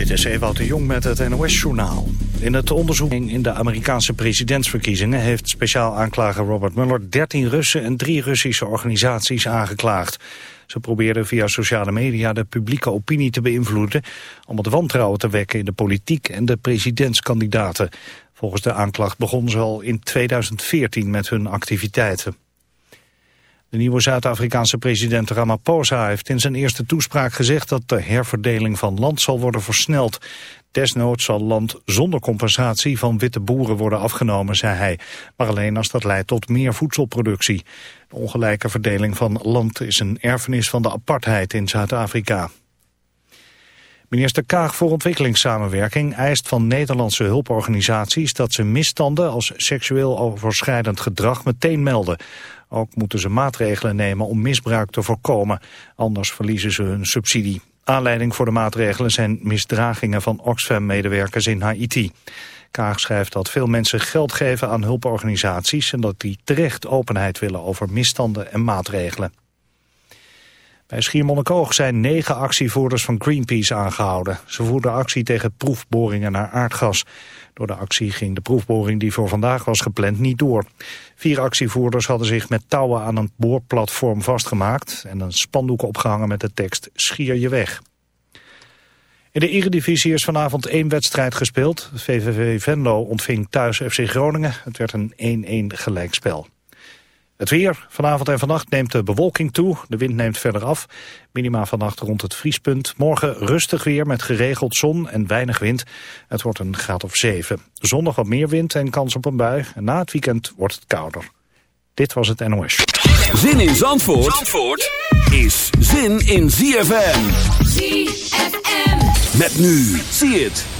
Dit is Ewout de Jong met het NOS-journaal. In het onderzoek in de Amerikaanse presidentsverkiezingen... heeft speciaal aanklager Robert Mueller 13 Russen en drie Russische organisaties aangeklaagd. Ze probeerden via sociale media de publieke opinie te beïnvloeden... om het wantrouwen te wekken in de politiek en de presidentskandidaten. Volgens de aanklacht begon ze al in 2014 met hun activiteiten. De nieuwe Zuid-Afrikaanse president Ramaphosa heeft in zijn eerste toespraak gezegd dat de herverdeling van land zal worden versneld. Desnoods zal land zonder compensatie van witte boeren worden afgenomen, zei hij. Maar alleen als dat leidt tot meer voedselproductie. De ongelijke verdeling van land is een erfenis van de apartheid in Zuid-Afrika. Minister Kaag voor ontwikkelingssamenwerking eist van Nederlandse hulporganisaties dat ze misstanden als seksueel overschrijdend gedrag meteen melden. Ook moeten ze maatregelen nemen om misbruik te voorkomen, anders verliezen ze hun subsidie. Aanleiding voor de maatregelen zijn misdragingen van Oxfam-medewerkers in Haiti. Kaag schrijft dat veel mensen geld geven aan hulporganisaties... en dat die terecht openheid willen over misstanden en maatregelen. Bij Schiermonnikoog zijn negen actievoerders van Greenpeace aangehouden. Ze voerden actie tegen proefboringen naar aardgas. Door de actie ging de proefboring die voor vandaag was gepland niet door. Vier actievoerders hadden zich met touwen aan een boorplatform vastgemaakt... en een spandoek opgehangen met de tekst Schier je weg. In de Eredivisie is vanavond één wedstrijd gespeeld. VVV Venlo ontving thuis FC Groningen. Het werd een 1-1 gelijkspel. Het weer. Vanavond en vannacht neemt de bewolking toe. De wind neemt verder af. Minima vannacht rond het vriespunt. Morgen rustig weer met geregeld zon en weinig wind. Het wordt een graad of 7. Zondag wat meer wind en kans op een bui. En na het weekend wordt het kouder. Dit was het NOS. Zin in Zandvoort, Zandvoort is zin in ZFM. ZFM. Met nu. Zie het.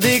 de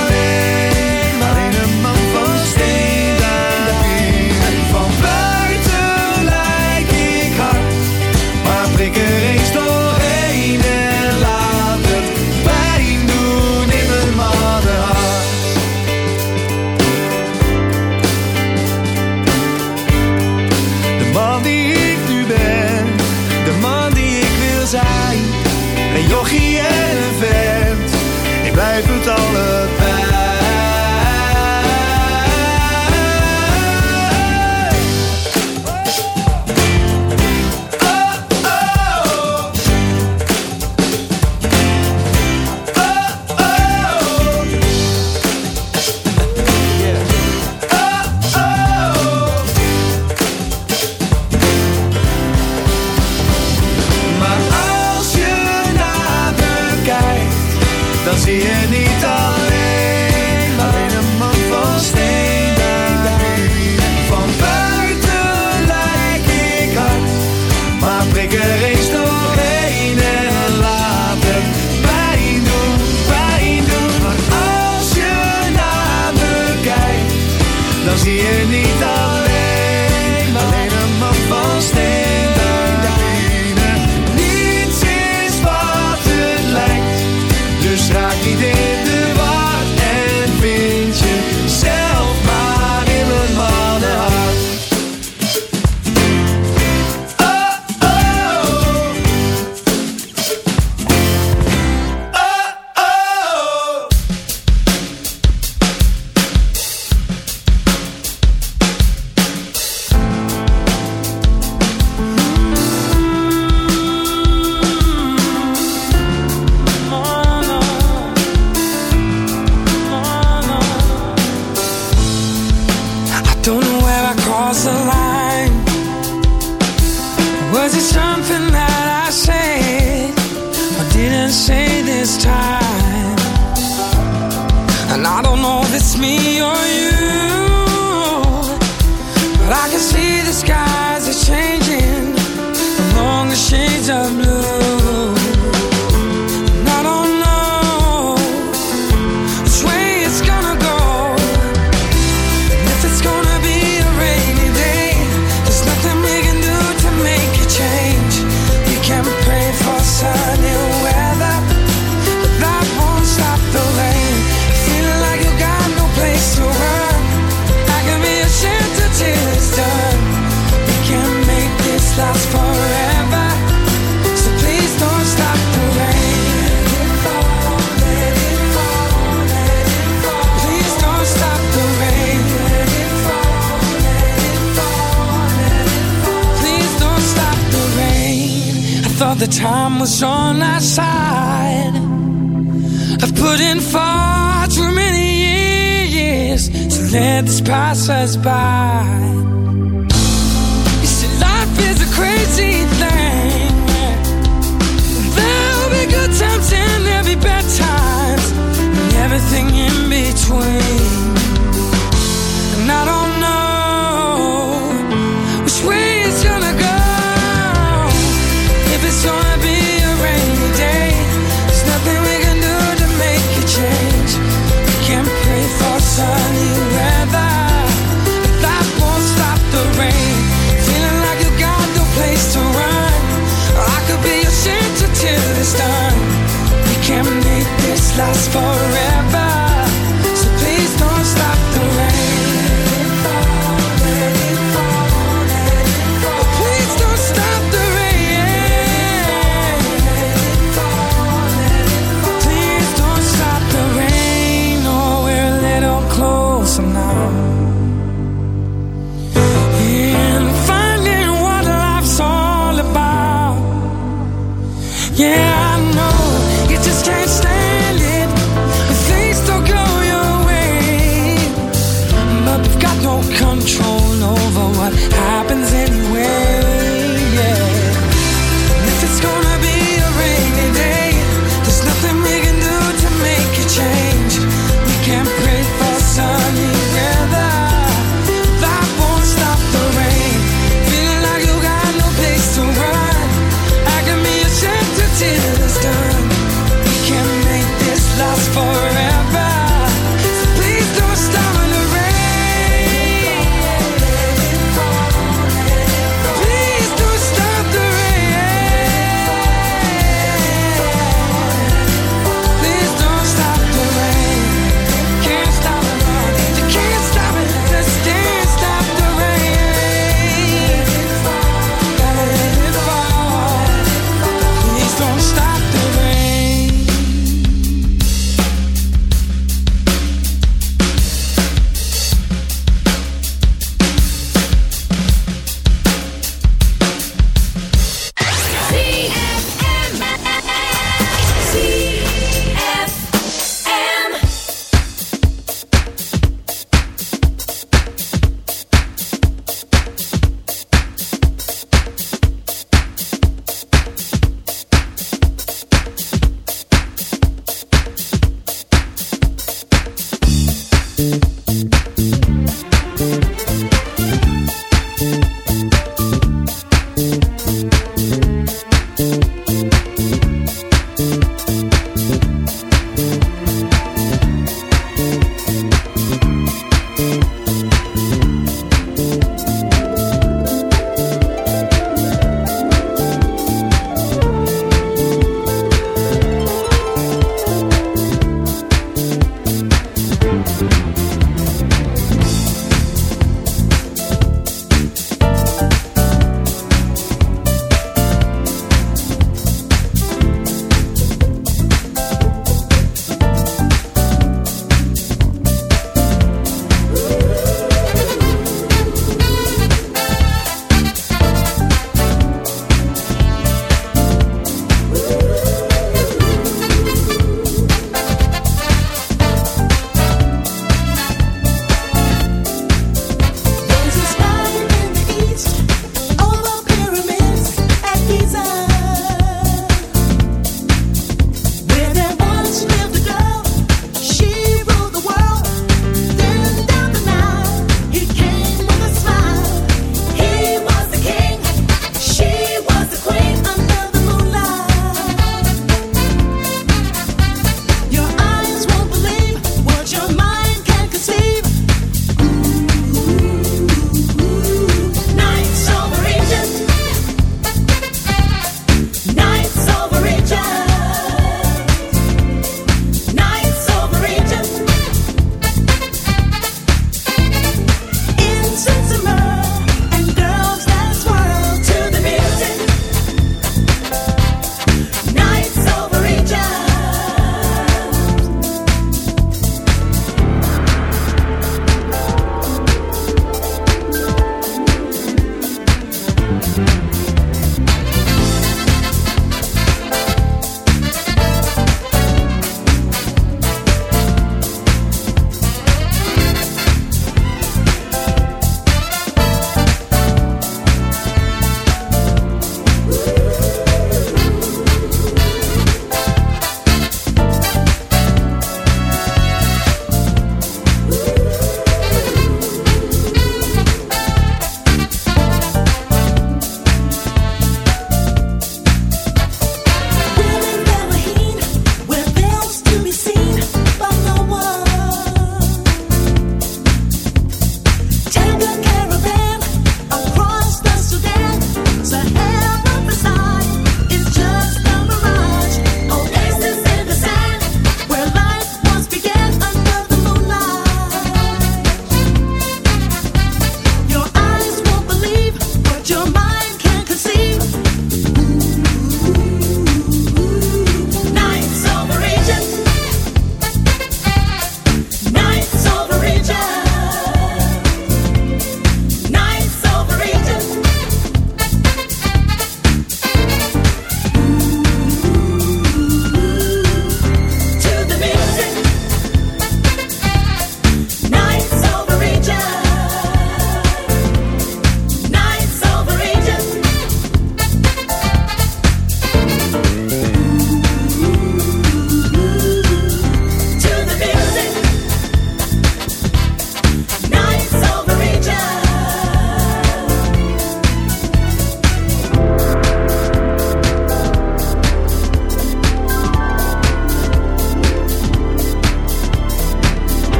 last forever.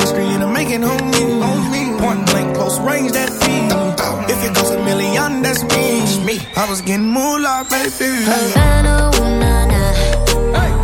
was and I'm making homie. Point blank, close range, that fiend. If it goes a million, that's me. I was getting moolah, baby. Havana, ooh, nah, nah. Hey.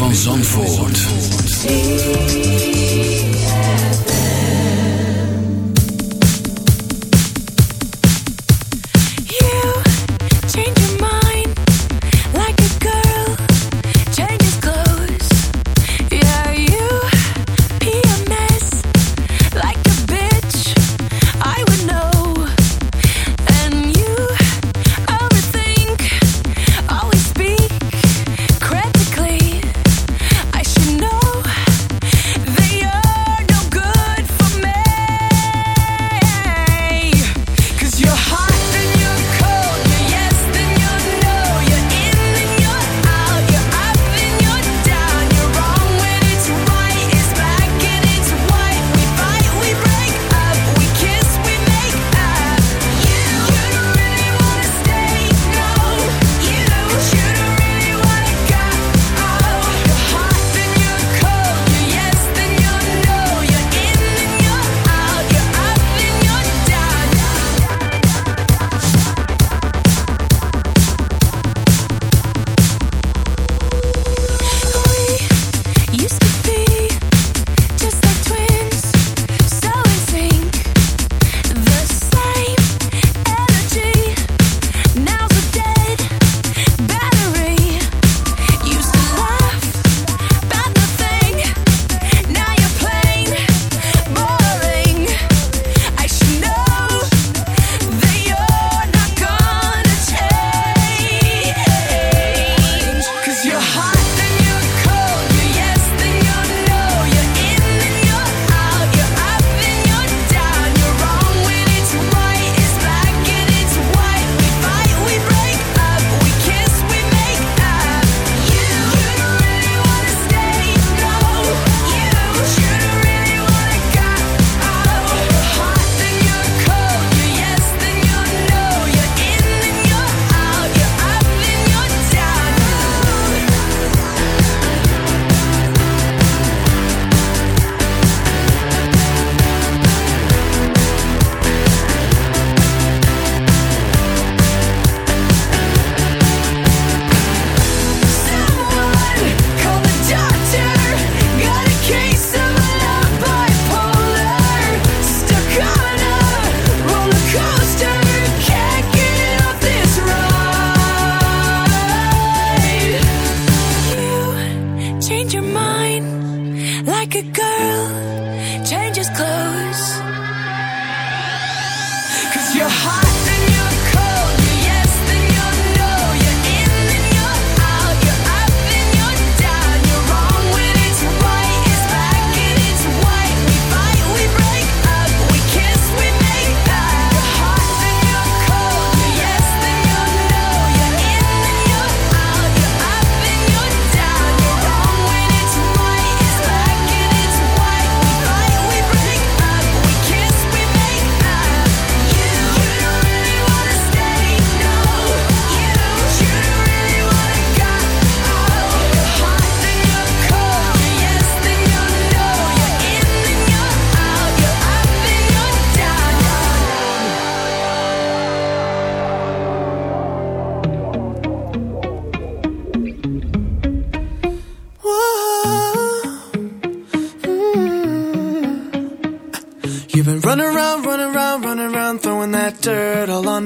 Van Zandvoort.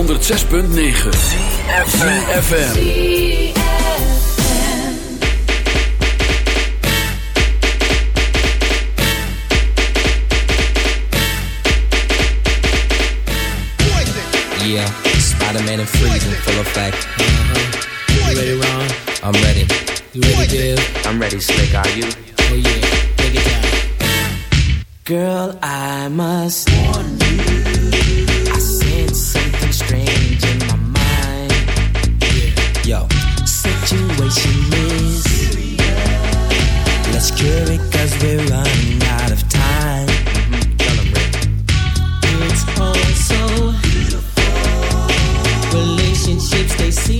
106.9 FM. Yeah, Spider-Man and freezing full effect. Uh -huh. You ready, Ron? I'm ready. You ready, Dave? I'm ready, Slick. Are you? Oh yeah, break it down. Girl, I must warn you. Yo, situation is. Let's cure it cause we're running out of time. Mm-hmm. It's all so beautiful. Relationships they see.